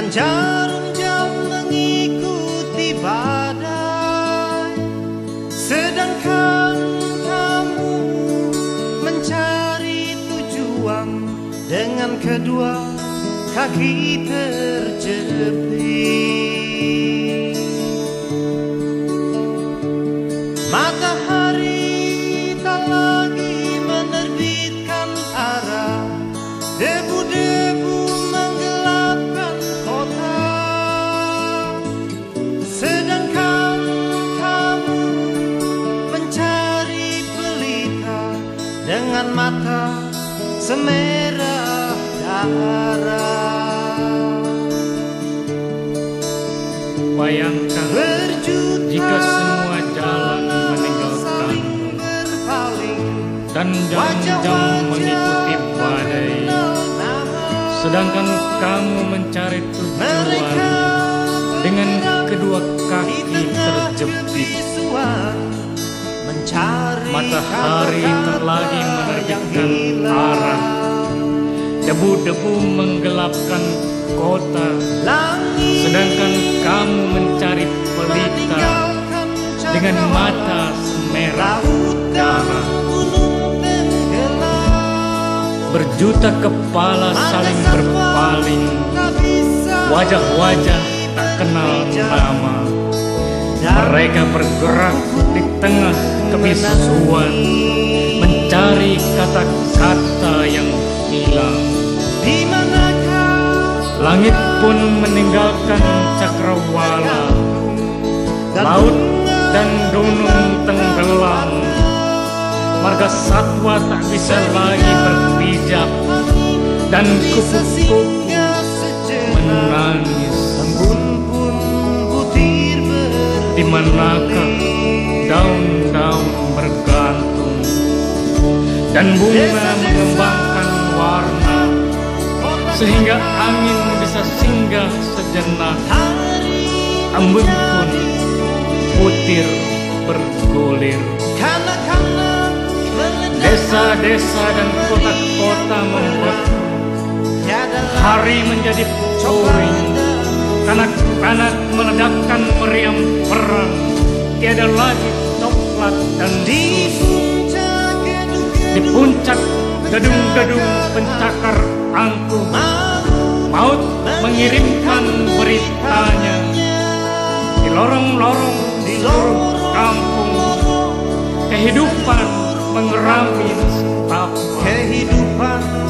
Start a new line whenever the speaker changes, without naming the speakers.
dan jarum jam mengikuti badai. Sedangkan kamu mencari tujuan dengan kedua kaki terjepit. Mata semerah darah
Bayangkan
Berjuta
jika semua jalan
berpaling
dan jam-jam mengikuti badai. Sedangkan kamu mencari tujuan dengan kedua kaki terjepit Matahari tak lagi menerbitkan arah. Debu-debu menggelapkan kota. Sedangkan kamu mencari pelita Dengan mata semerah darah. Berjuta kepala saling berpaling. Wajah-wajah tak kenal nama Mereka bergerak di tengah kebisuan Mencari kata-kata yang hilang. Langit pun meninggalkan cakrawala Laut dan gunung tenggelam. Marga satwa tak bisa lagi berpijak Dan kupu-kupu menangis.
Embun pun butir
Di manakah Dan bunga mengembangkan warna Sehingga angin bisa singgah sejenak. Embun pun butir bergulir. Desa-desa dan kota-kota membeku Hari menjadi pouring Kanak-kanak meledakkan meriam perang. Tiada lagi coklat dan susu di puncak gedung-gedung pencakar angkuh maut mengirimkan beritanya di lorong-lorong di seluruh kampung. Kehidupan mengerami setapak kehidupan